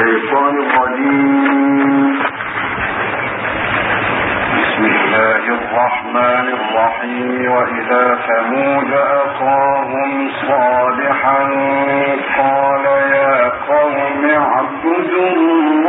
الشيطان الرجيم. بسم الله الرحمن الرحيم. وإذا ثمود أخاهم صالحا قال يا قوم اعبدوا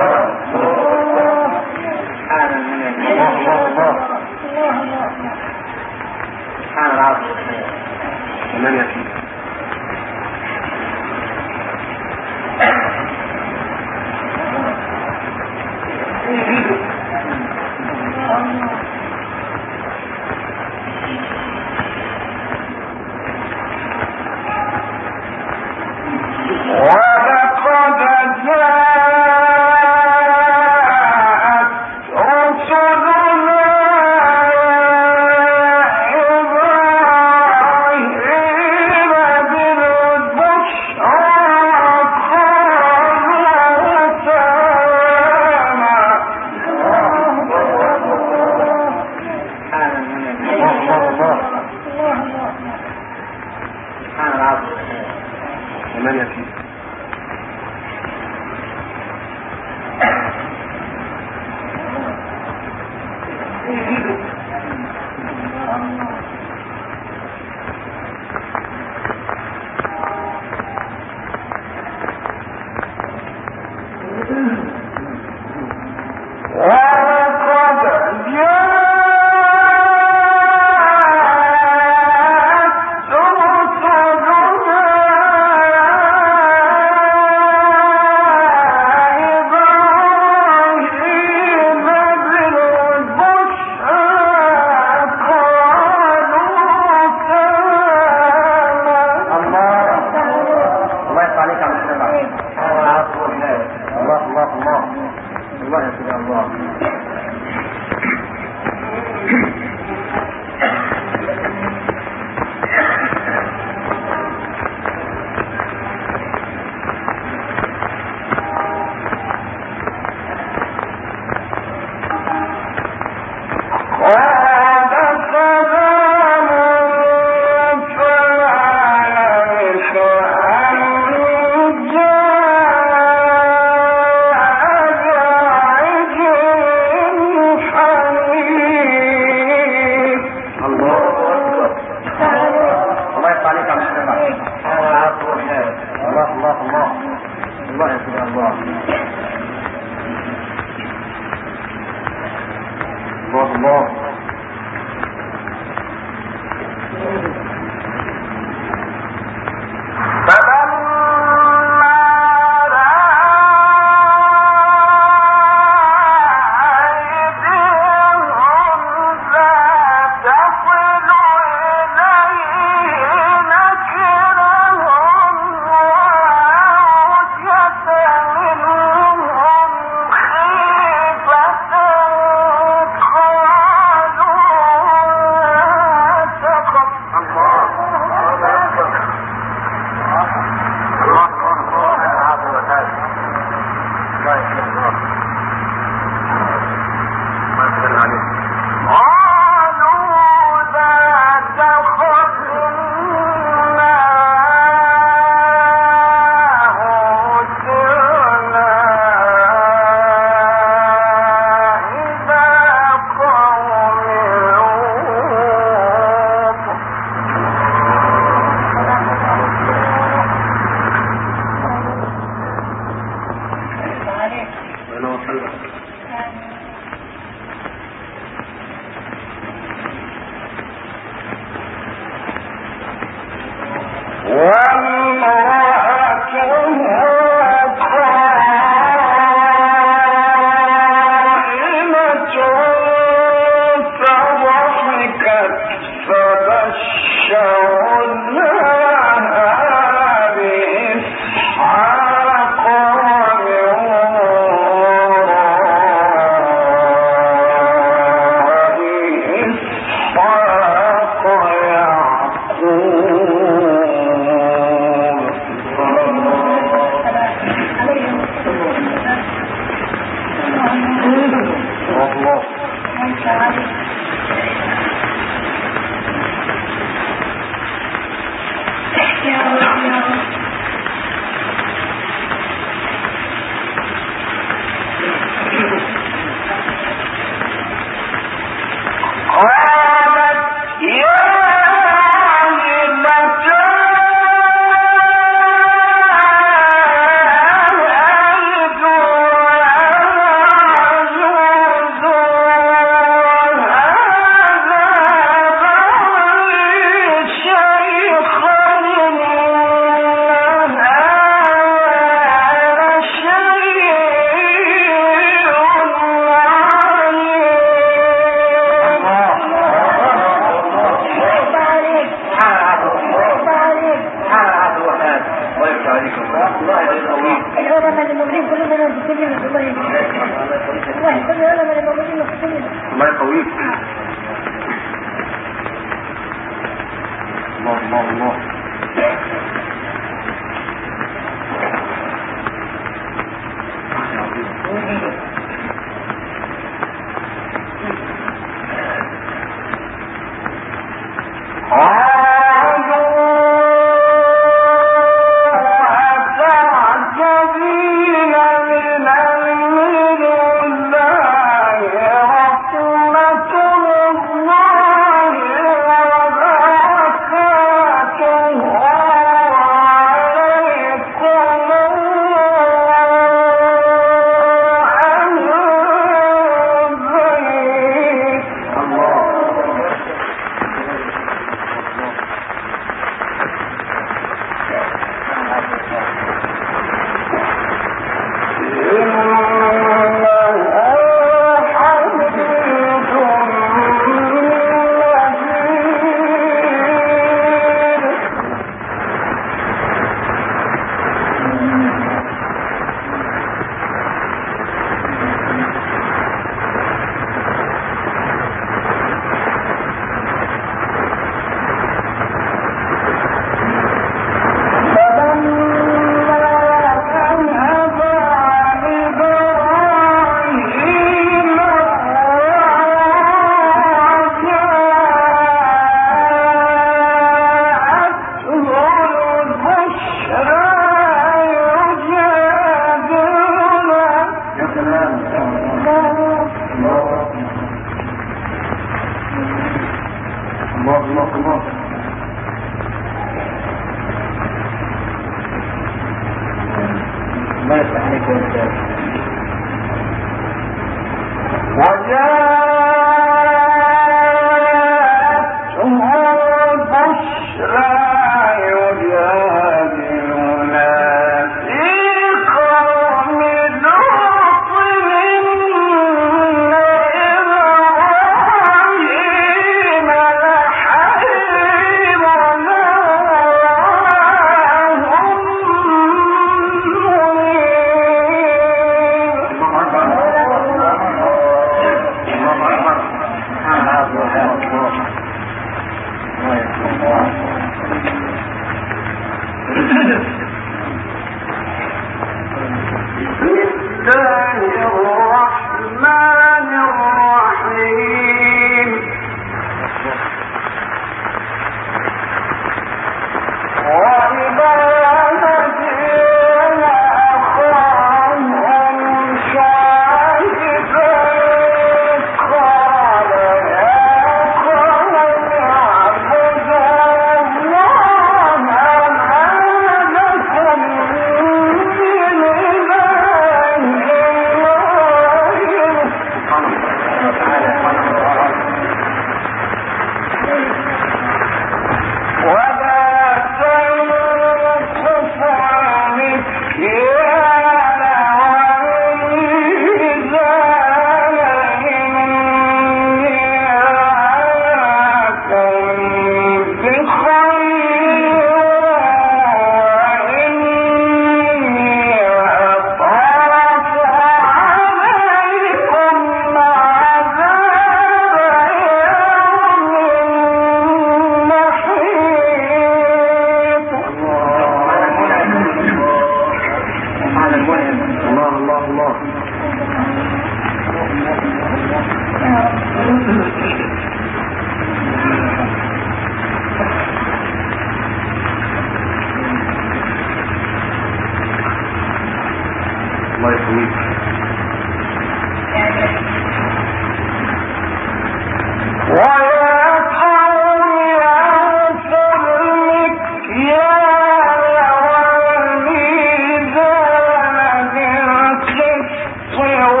clear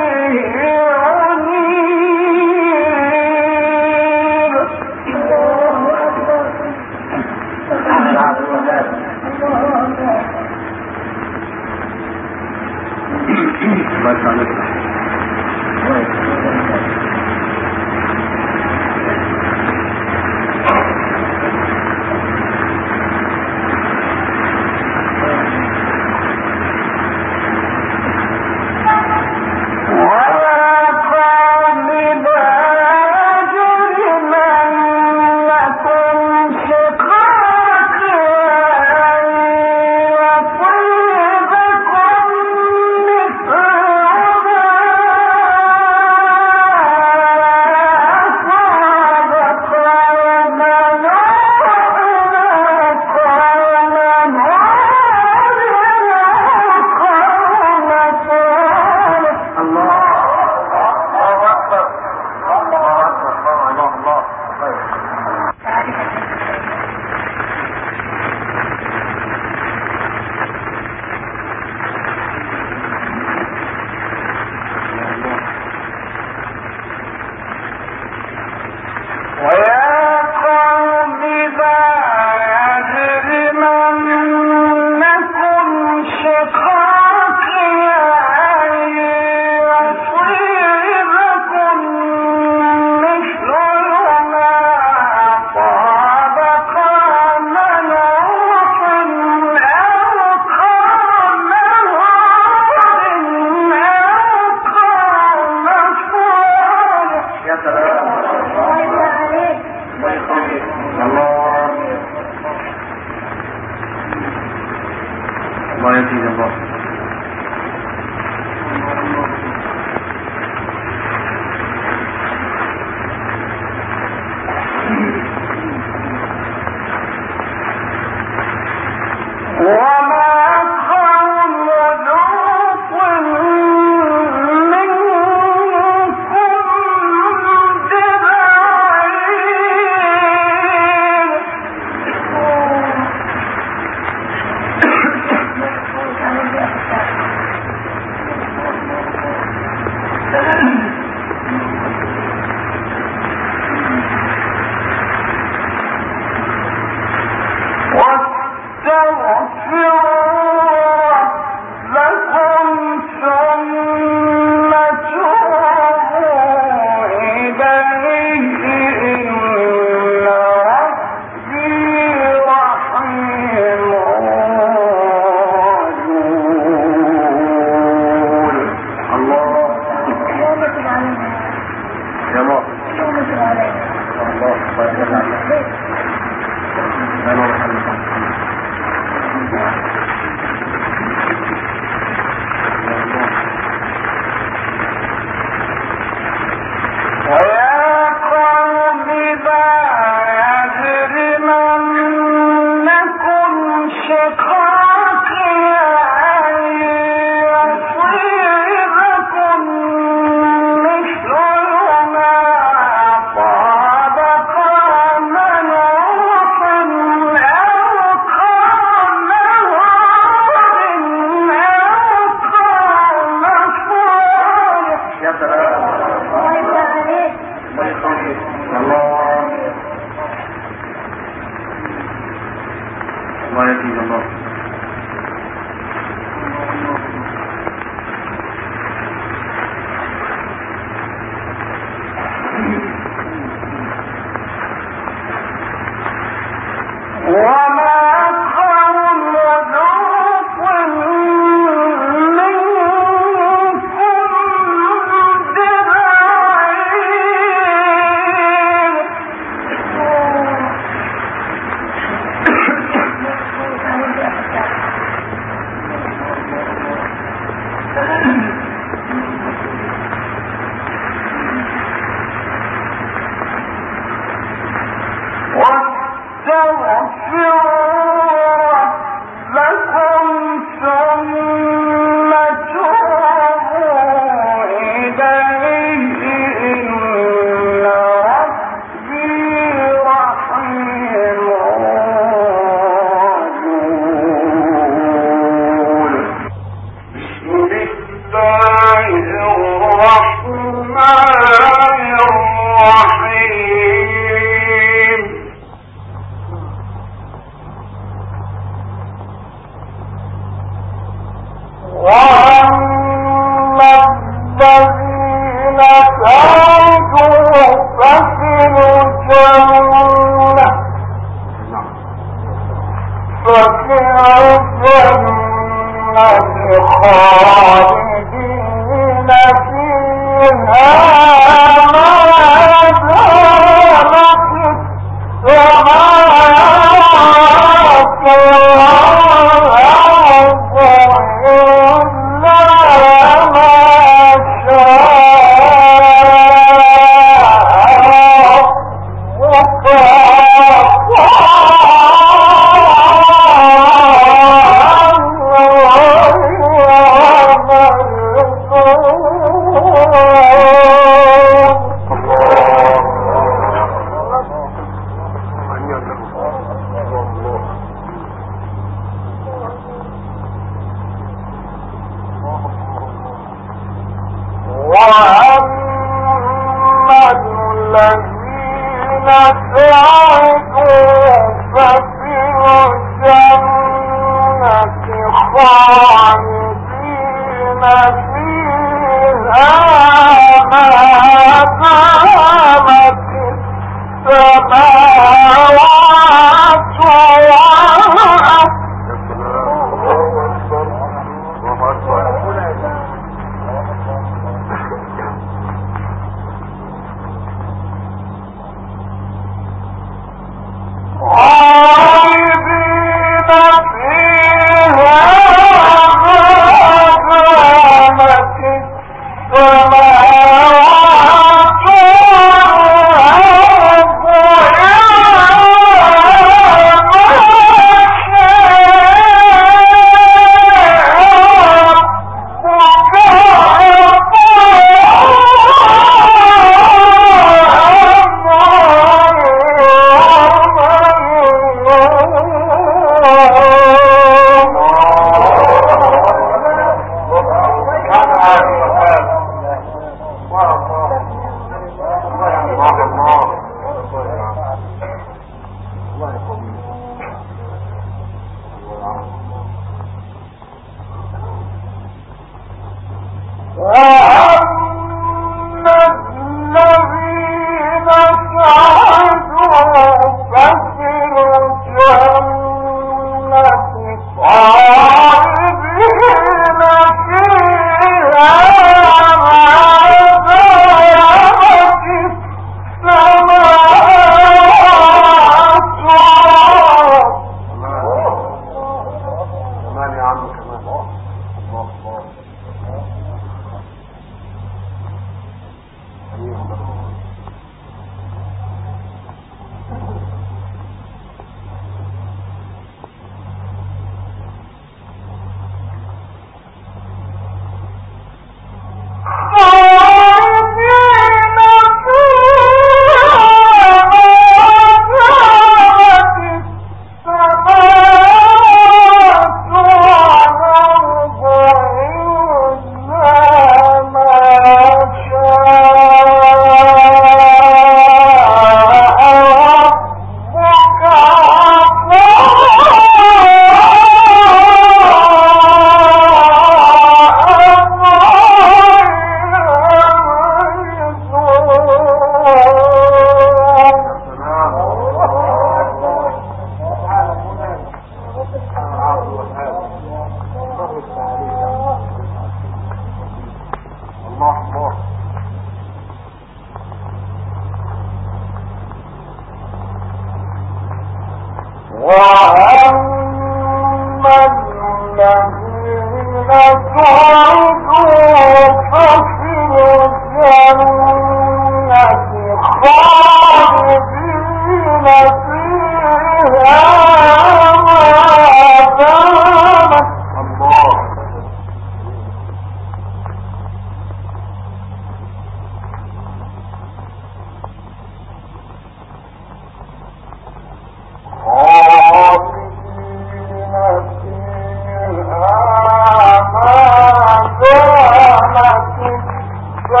Allah Allah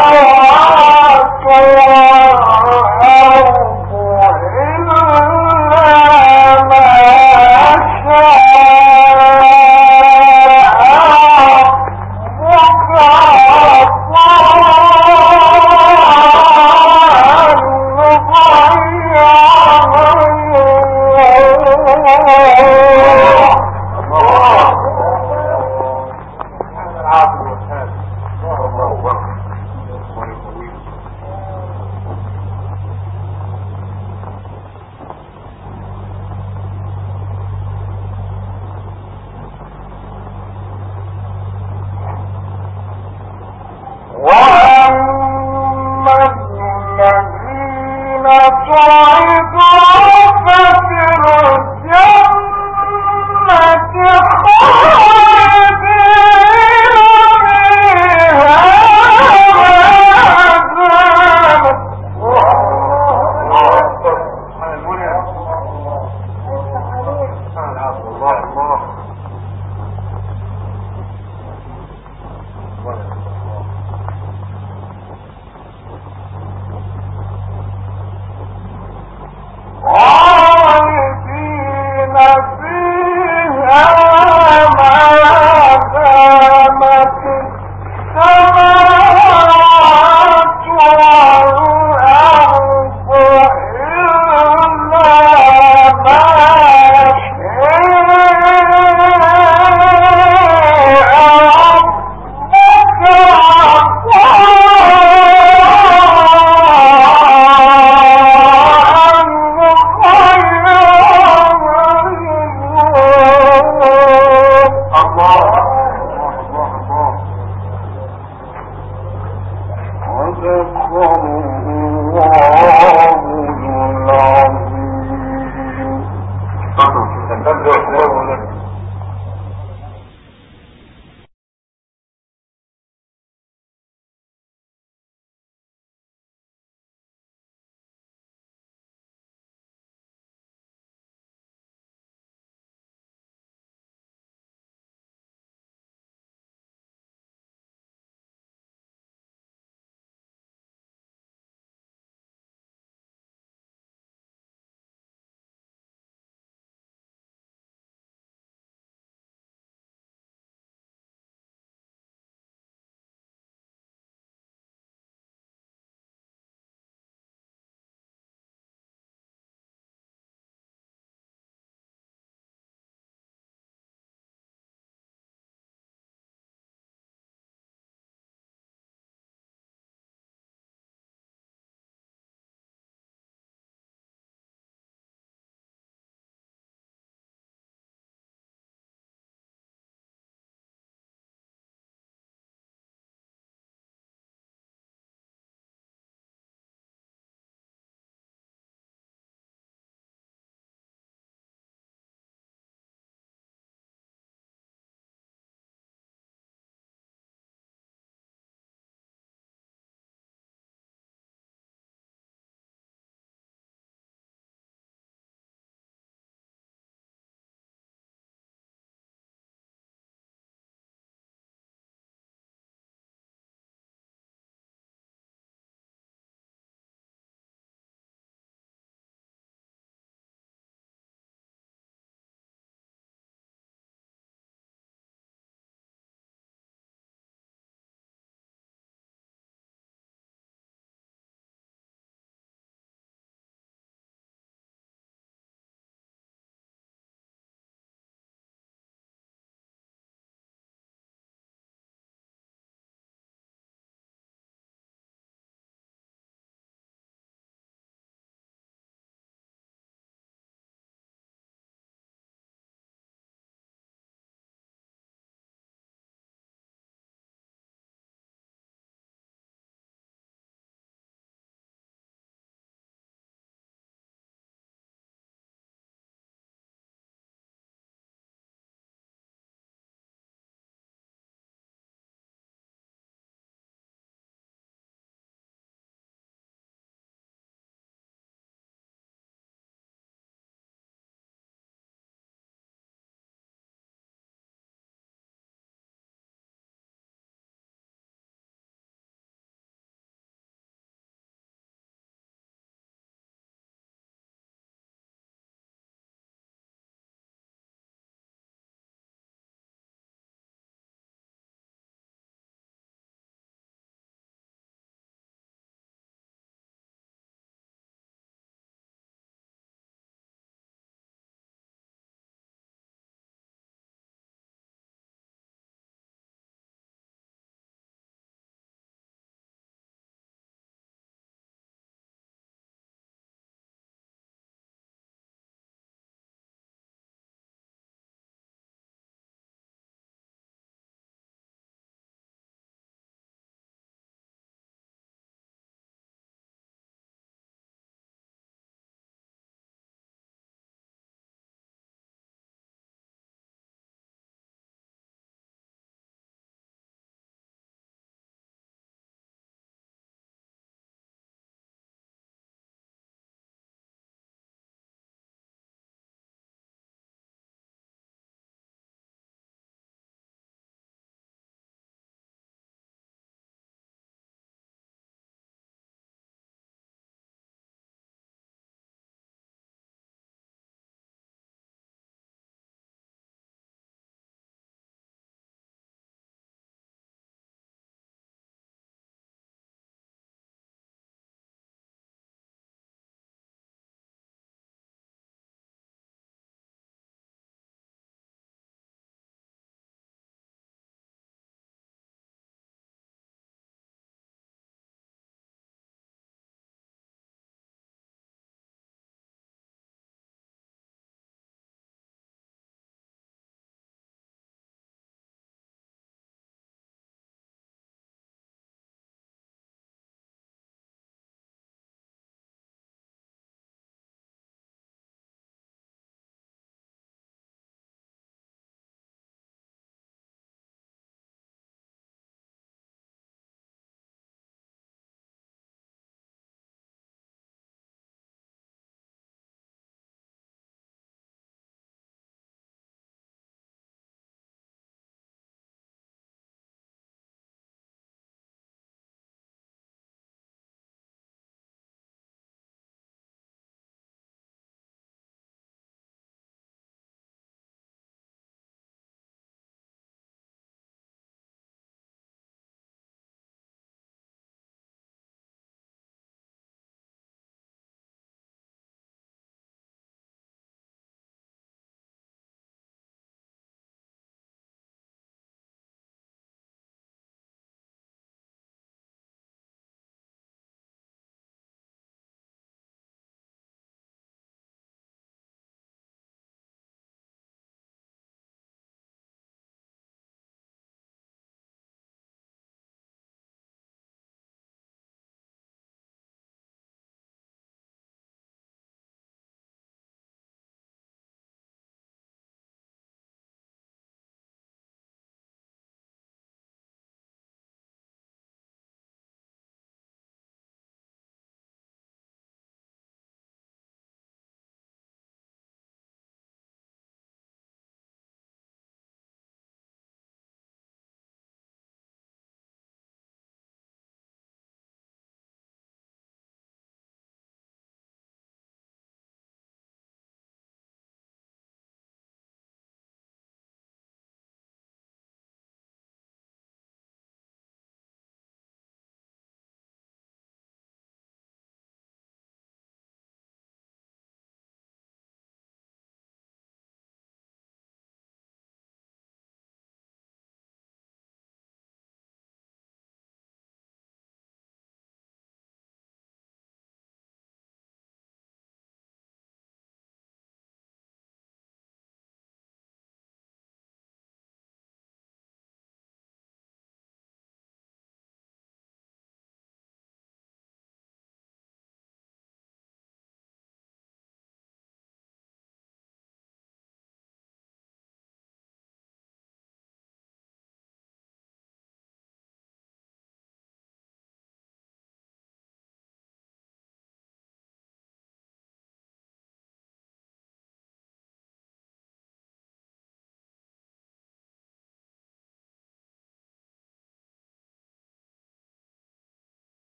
Allah